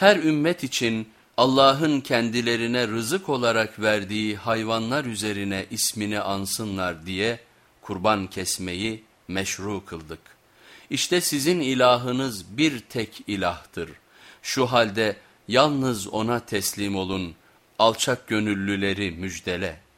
her ümmet için Allah'ın kendilerine rızık olarak verdiği hayvanlar üzerine ismini ansınlar diye kurban kesmeyi meşru kıldık. İşte sizin ilahınız bir tek ilahtır. Şu halde yalnız ona teslim olun, alçak gönüllüleri müjdele.''